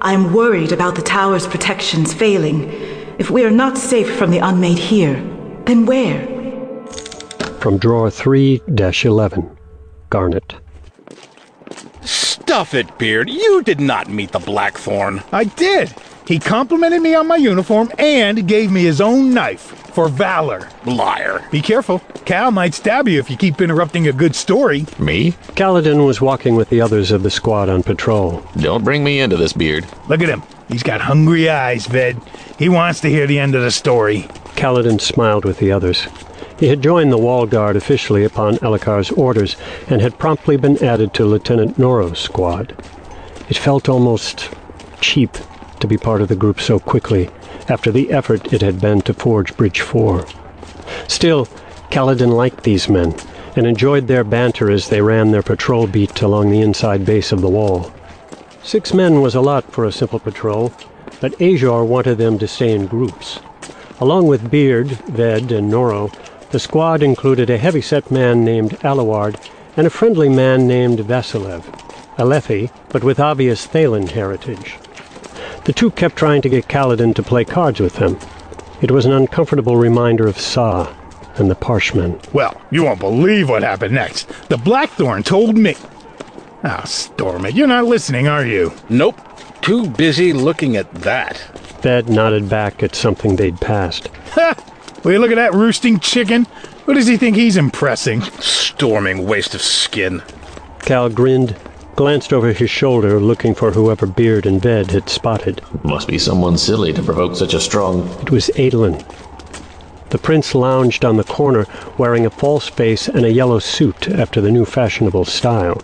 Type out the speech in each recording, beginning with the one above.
I'm worried about the tower's protections failing. If we are not safe from the unmade here, then where? From drawer 3 11, Garnet. Stuff it, Beard. You did not meet the Blackthorn. I did. He complimented me on my uniform and gave me his own knife for valor. Liar. Be careful. Kal might stab you if you keep interrupting a good story. Me? Kaladin was walking with the others of the squad on patrol. Don't bring me into this, Beard. Look at him. He's got hungry eyes, Ved. He wants to hear the end of the story. Kaladin smiled with the others. He had joined the wall guard officially upon Elhokar's orders and had promptly been added to Lieutenant Noro's squad. It felt almost cheap to be part of the group so quickly after the effort it had been to forge Bridge 4. Still, Kaladin liked these men and enjoyed their banter as they ran their patrol beat along the inside base of the wall. Six men was a lot for a simple patrol, but Azure wanted them to stay in groups. Along with Beard, Ved, and Noro, the squad included a heavy-set man named Alaward and a friendly man named Vaceslv, Alethi, but with obvious Thaylen heritage. The two kept trying to get Kaladin to play cards with them. It was an uncomfortable reminder of Sah and the Parshmen. Well, you won't believe what happened next. The Blackthorn told me. Ah, oh, Storm it. You're not listening, are you? Nope. Too busy looking at that. Ved nodded back at something they'd passed. Ha! Will you look at that roosting chicken? Who does he think he's impressing? Storming waste of skin. Kal grinned glanced over his shoulder looking for whoever Beard and Ved had spotted. Must be someone silly to provoke such a strong. It was Adolin. The prince lounged on the corner wearing a false face and a yellow suit after the new fashionable style.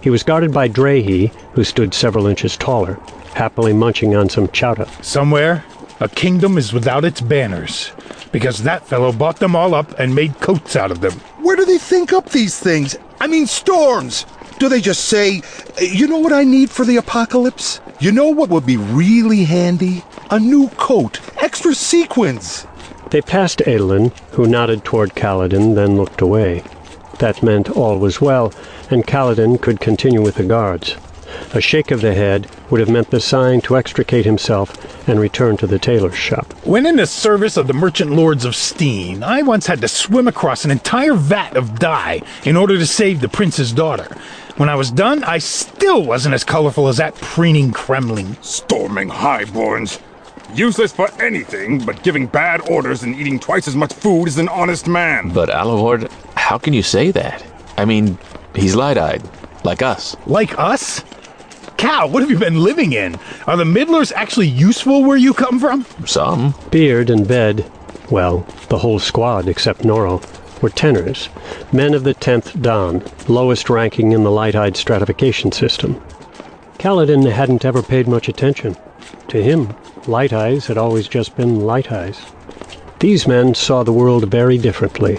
He was guarded by Drehy, who stood several inches taller, happily munching on some chowder. Somewhere, a kingdom is without its banners, because that fellow bought them all up and made coats out of them. Where do they think up these things? I mean, storms! Do they just say, you know what I need for the apocalypse? You know what would be really handy? A new coat, extra sequins. They passed Adolin, who nodded toward Kaladin, then looked away. That meant all was well, and Kaladin could continue with the guards. A shake of the head would have meant the sign to extricate himself and returned to the tailor's shop. When in the service of the merchant lords of Steen, I once had to swim across an entire vat of dye in order to save the prince's daughter. When I was done, I still wasn't as colorful as that preening cremling. Storming highborns. Useless for anything but giving bad orders and eating twice as much food as an honest man. But Alaward, how can you say that? I mean, he's light-eyed, like us. Like us? Kal, what have you been living in? Are the Middlers actually useful where you come from? Some. Beard and Ved, well, the whole squad except Noro, were tenors, men of the 10th dahn, lowest ranking in the light-eyed stratification system. Kaladin hadn't ever paid much attention. To him, light eyes had always just been light eyes. These men saw the world very differently.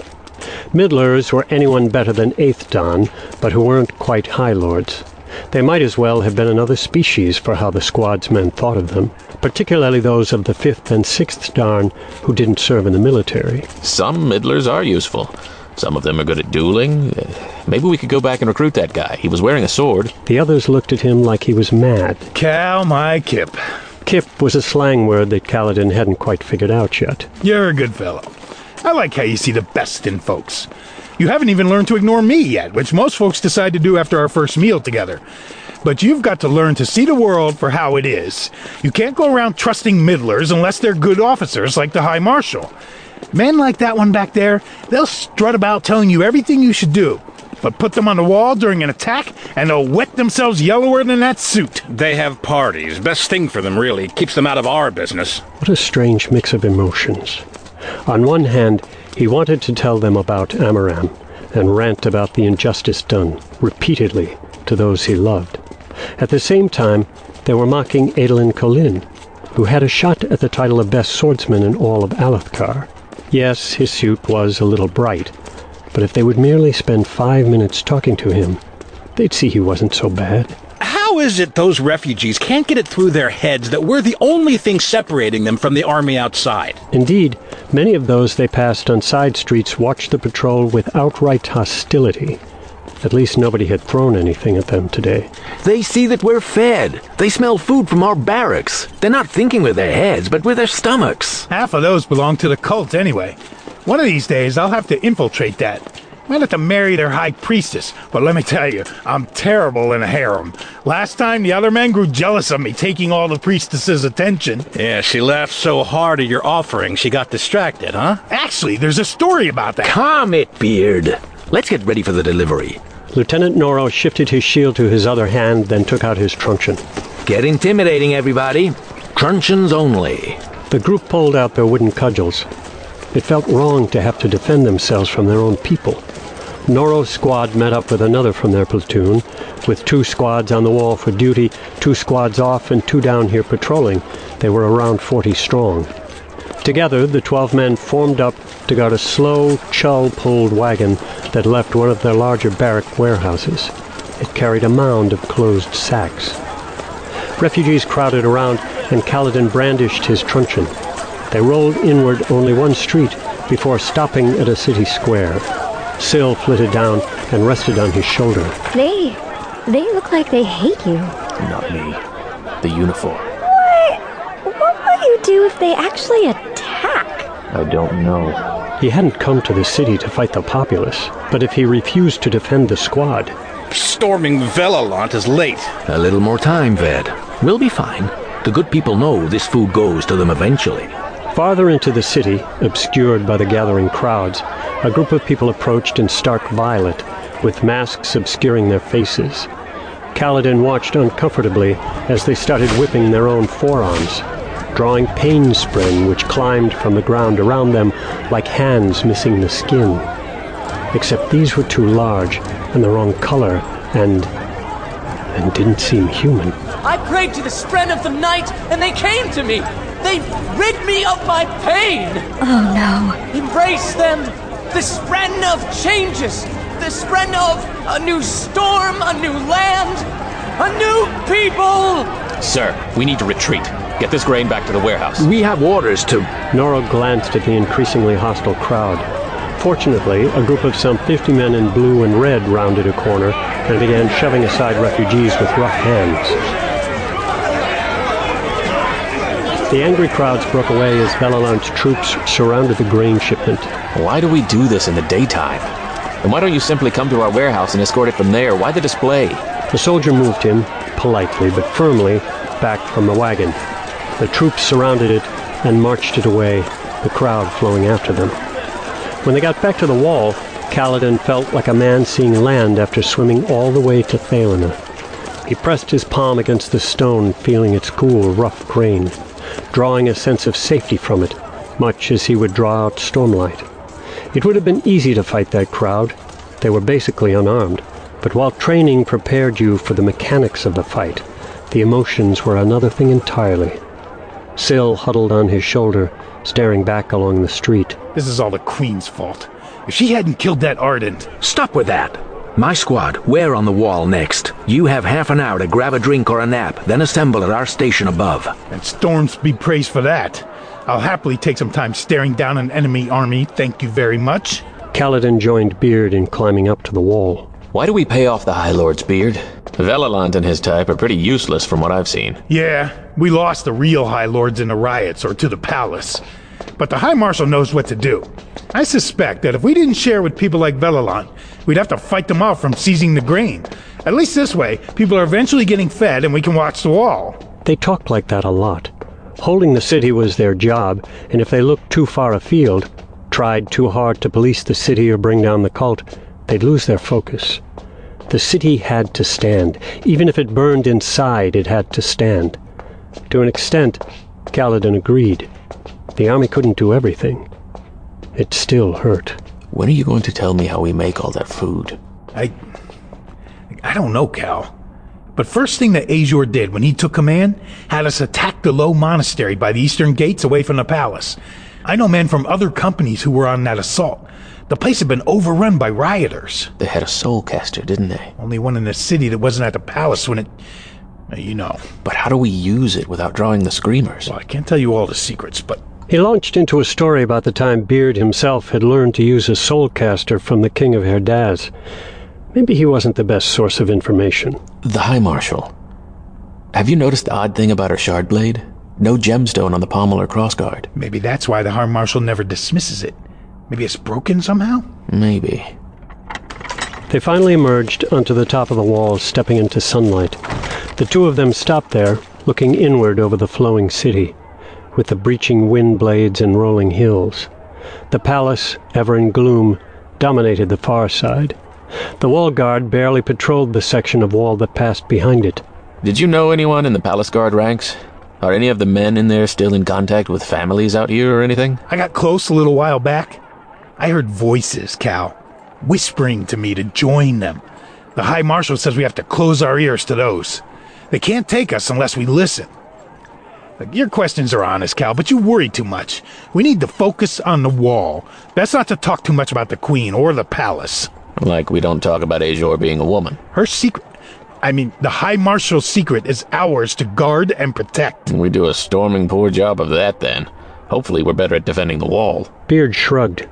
Middlers were anyone better than 8th dahn, but who weren't quite High Lords. They might as well have been another species for how the squad's men thought of them, particularly those of the 5th and 6th dahn who didn't serve in the military. Some middlers are useful. Some of them are good at dueling. Maybe we could go back and recruit that guy. He was wearing a sword. The others looked at him like he was mad. Kal, my Kip. Kip was a slang word that Kaladin hadn't quite figured out yet. You're a good fellow. I like how you see the best in folks. You haven't even learned to ignore me yet, which most folks decide to do after our first meal together. But you've got to learn to see the world for how it is. You can't go around trusting middlers unless they're good officers like the High Marshal. Men like that one back there, they'll strut about telling you everything you should do. But put them on the wall during an attack, and they'll wet themselves yellower than that suit. They have parties. Best thing for them, really. Keeps them out of our business. What a strange mix of emotions. On one hand, he wanted to tell them about Amaram and rant about the injustice done, repeatedly, to those he loved. At the same time, they were mocking Adolin Kholin, who had a shot at the title of best swordsman in all of Alethkar. Yes, his suit was a little bright, but if they would merely spend five minutes talking to him, they'd see he wasn't so bad. How is it those refugees can't get it through their heads that we're the only thing separating them from the army outside? Indeed, many of those they passed on side streets watched the patrol with outright hostility. At least nobody had thrown anything at them today. They see that we're fed. They smell food from our barracks. They're not thinking with their heads, but with their stomachs. Half of those belong to the cult anyway. One of these days, I'll have to infiltrate that. Might have to marry their high priestess, but let me tell you, I'm terrible in a harem. Last time, the other men grew jealous of me taking all the priestess's attention. Yeah, she laughed so hard at your offering, she got distracted, huh? Actually, there's a story about that. Calm it, Beard. Let's get ready for the delivery. Lieutenant Noro shifted his shield to his other hand, then took out his truncheon. Get intimidating, everybody. Truncheons only. The group pulled out their wooden cudgels. It felt wrong to have to defend themselves from their own people. Noro's squad met up with another from their platoon, with two squads on the wall for duty, two squads off, and two down here patrolling. They were around 40 strong. Together, the 12 men formed up to guard a slow, chull-pulled wagon that left one of their larger barrack warehouses. It carried a mound of closed sacks. Refugees crowded around, and Kaladin brandished his truncheon. They rolled inward only one street before stopping at a city square. Syl flitted down and rested on his shoulder. They. they look like they hate you. Not me. The uniform. What? What will you do if they actually attack? I don't know. He hadn't come to the city to fight the populace, but if he refused to defend the squad, Storming Velalant is late. A little more time, Ved. We'll be fine. The good people know this food goes to them eventually. Farther into the city, obscured by the gathering crowds, a group of people approached in stark violet, with masks obscuring their faces. Kaladin watched uncomfortably as they started whipping their own forearms, drawing pain spren which climbed from the ground around them like hands missing the skin. Except these were too large and the wrong color and and didn't seem human. I prayed to the spren of the night, and they came to me. They rid me of my pain. Oh no. Embrace them. The spren of changes. The spren of a new storm, a new land, a new people. Sir, we need to retreat. Get this grain back to the warehouse. We have orders to. Noro glanced at the increasingly hostile crowd. Fortunately, a group of some 50 men in blue and red rounded a corner and began shoving aside refugees with rough hands. The angry crowds broke away as Velalant's troops surrounded the grain shipment. Why do we do this in the daytime? And why don't you simply come to our warehouse and escort it from there? Why the display? The soldier moved him, politely but firmly, back from the wagon. The troops surrounded it and marched it away, the crowd flowing after them. When they got back to the wall, Kaladin felt like a man seeing land after swimming all the way to Thaylenah. He pressed his palm against the stone, feeling its cool, rough grain, drawing a sense of safety from it, much as he would draw out Stormlight. It would have been easy to fight that crowd. They were basically unarmed. But while training prepared you for the mechanics of the fight, the emotions were another thing entirely. Syl huddled on his shoulder, staring back along the street. This is all the Queen's fault. If she hadn't killed that Ardent. Stop with that. My squad, we're on the wall next. You have half an hour to grab a drink or a nap, then assemble at our station above. And Storms be praised for that. I'll happily take some time staring down an enemy army, thank you very much. Kaladin joined Beard in climbing up to the wall. Why do we pay off the High Lord's beard? Velalant and his type are pretty useless from what I've seen. Yeah, we lost the real High Lords in the riots or to the palace. But the High Marshal knows what to do. I suspect that if we didn't share with people like Velalant, we'd have to fight them off from seizing the grain. At least this way, people are eventually getting fed and we can watch the wall. They talked like that a lot. Holding the city was their job, and if they looked too far afield, tried too hard to police the city or bring down the cult, they'd lose their focus. The city had to stand. Even if it burned inside, it had to stand. To an extent, Kaladin agreed. The army couldn't do everything. It still hurt. When are you going to tell me how we make all that food? I. I don't know, Kal. But first thing that Azure did when he took command had us attack the low monastery by the eastern gates away from the palace. I know men from other companies who were on that assault. The place had been overrun by rioters. They had a soulcaster, didn't they? Only one in the city that wasn't at the palace when it. You know. But how do we use it without drawing the screamers? Well, I can't tell you all the secrets, but He launched into a story about the time Beard himself had learned to use a soulcaster from the King of Herdaz. Maybe he wasn't the best source of information. The High Marshal. Have you noticed the odd thing about her shard blade? No gemstone on the pommel or crossguard. Maybe that's why the High Marshal never dismisses it. Maybe it's broken somehow? Maybe. They finally emerged onto the top of the wall, stepping into sunlight. The two of them stopped there, looking inward over the flowing city, with the breaching wind blades and rolling hills. The palace, ever in gloom, dominated the far side. The wall guard barely patrolled the section of wall that passed behind it. Did you know anyone in the palace guard ranks? Are any of the men in there still in contact with families out here or anything? I got close a little while back. I heard voices, Kal, whispering to me to join them. The High Marshal says we have to close our ears to those. They can't take us unless we listen. Look, your questions are honest, Kal, but you worry too much. We need to focus on the wall. That's not to talk too much about the Queen or the palace. Like we don't talk about Azure being a woman. Her secret. I mean, the High Marshal's secret is ours to guard and protect. We do a storming poor job of that then. Hopefully, we're better at defending the wall. Beard shrugged.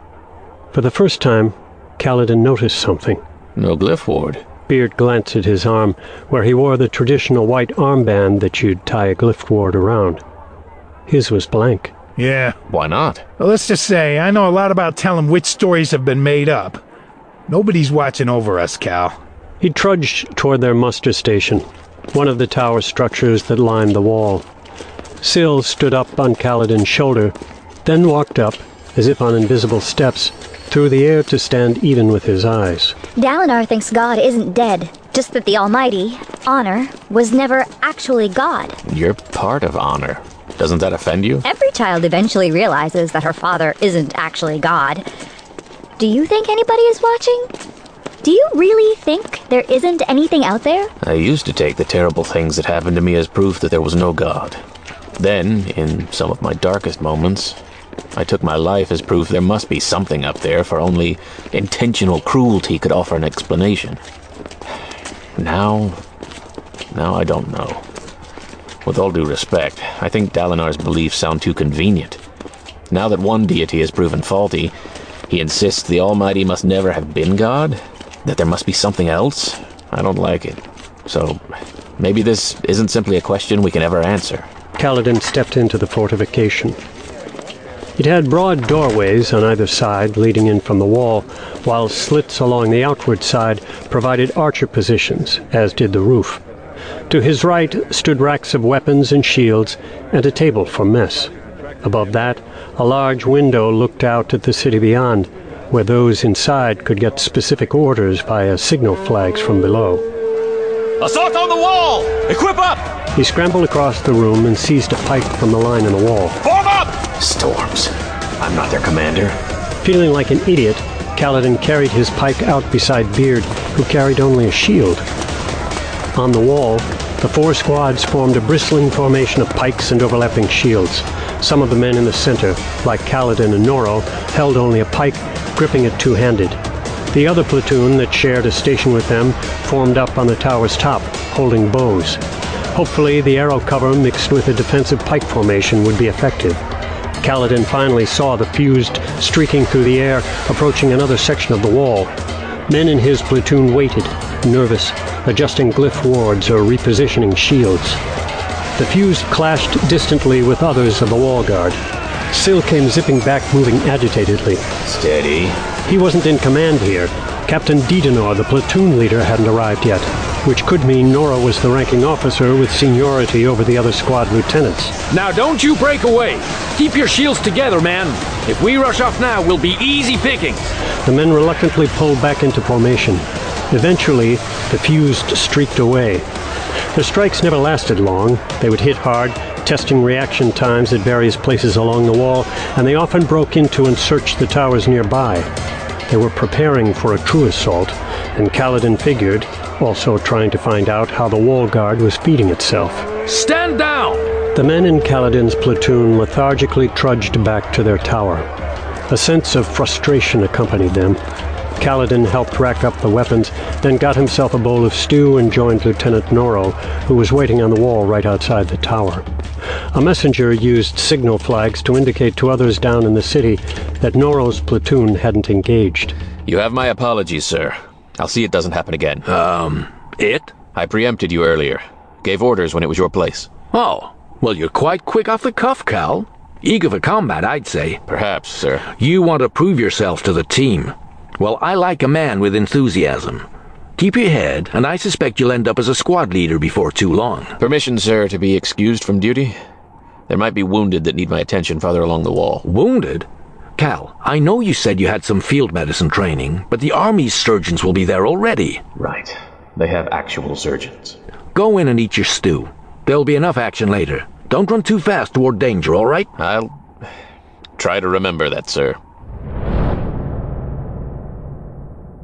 For the first time, Kaladin noticed something. No glyph ward. Beard glanced at his arm, where he wore the traditional white armband that you'd tie a glyph ward around. His was blank. Yeah. Why not? Well, let's just say I know a lot about telling which stories have been made up. Nobody's watching over us, Kal. He trudged toward their muster station, one of the tower structures that lined the wall. Syl stood up on Kaladin's shoulder, then walked up, as if on invisible steps, through the air to stand even with his eyes. Dalinar thinks God isn't dead, just that the Almighty, Honor, was never actually God. You're part of Honor. Doesn't that offend you? Every child eventually realizes that her father isn't actually God. Do you think anybody is watching? Do you really think there isn't anything out there? I used to take the terrible things that happened to me as proof that there was no God. Then, in some of my darkest moments, I took my life as proof there must be something up there, for only intentional cruelty could offer an explanation. Now. Now I don't know. With all due respect, I think Dalinar's beliefs sound too convenient. Now that one deity has proven faulty, he insists the Almighty must never have been God? That there must be something else? I don't like it. So, maybe this isn't simply a question we can ever answer. Kaladin stepped into the fortification. It had broad doorways on either side leading in from the wall, while slits along the outward side provided archer positions, as did the roof. To his right stood racks of weapons and shields, and a table for mess. Above that, a large window looked out at the city beyond, where those inside could get specific orders via signal flags from below. Assault on the wall! Equip up! He scrambled across the room and seized a pike from the line in the wall. Storms. I'm not their commander. Feeling like an idiot, Kaladin carried his pike out beside Beard, who carried only a shield. On the wall, the four squads formed a bristling formation of pikes and overlapping shields. Some of the men in the center, like Kaladin and Noro, held only a pike, gripping it two-handed. The other platoon that shared a station with them formed up on the tower's top, holding bows. Hopefully, the arrow cover mixed with a defensive pike formation would be effective. Kaladin finally saw the fused streaking through the air, approaching another section of the wall. Men in his platoon waited, nervous, adjusting glyph wards or repositioning shields. The fuse clashed distantly with others of the wall guard. Syl came zipping back, moving agitatedly. Steady. He wasn't in command here. Captain Didenor, the platoon leader, hadn't arrived yet, which could mean Noro was the ranking officer with seniority over the other squad lieutenants. Now don't you break away. Keep your shields together, man. If we rush off now, we'll be easy picking. The men reluctantly pulled back into formation. Eventually, the fused streaked away. The strikes never lasted long. They would hit hard, testing reaction times at various places along the wall, and they often broke into and searched the towers nearby. They were preparing for a true assault, and Kaladin figured, also trying to find out how the wall guard was feeding itself. Stand down! The men in Kaladin's platoon lethargically trudged back to their tower. A sense of frustration accompanied them. Kaladin helped rack up the weapons, then got himself a bowl of stew and joined Lieutenant Noro, who was waiting on the wall right outside the tower. A messenger used signal flags to indicate to others down in the city that Noro's platoon hadn't engaged. You have my apologies, sir. I'll see it doesn't happen again. Um, it? I preempted you earlier. Gave orders when it was your place. Oh, well, you're quite quick off the cuff, Kal. Eager for combat, I'd say. Perhaps, sir. You want to prove yourself to the team. Well, I like a man with enthusiasm. Keep your head, and I suspect you'll end up as a squad leader before too long. Permission, sir, to be excused from duty? There might be wounded that need my attention farther along the wall. Wounded? Kal, I know you said you had some field medicine training, but the Army's surgeons will be there already. Right. They have actual surgeons. Go in and eat your stew. There'll be enough action later. Don't run too fast toward danger, all right? I'll try to remember that, sir.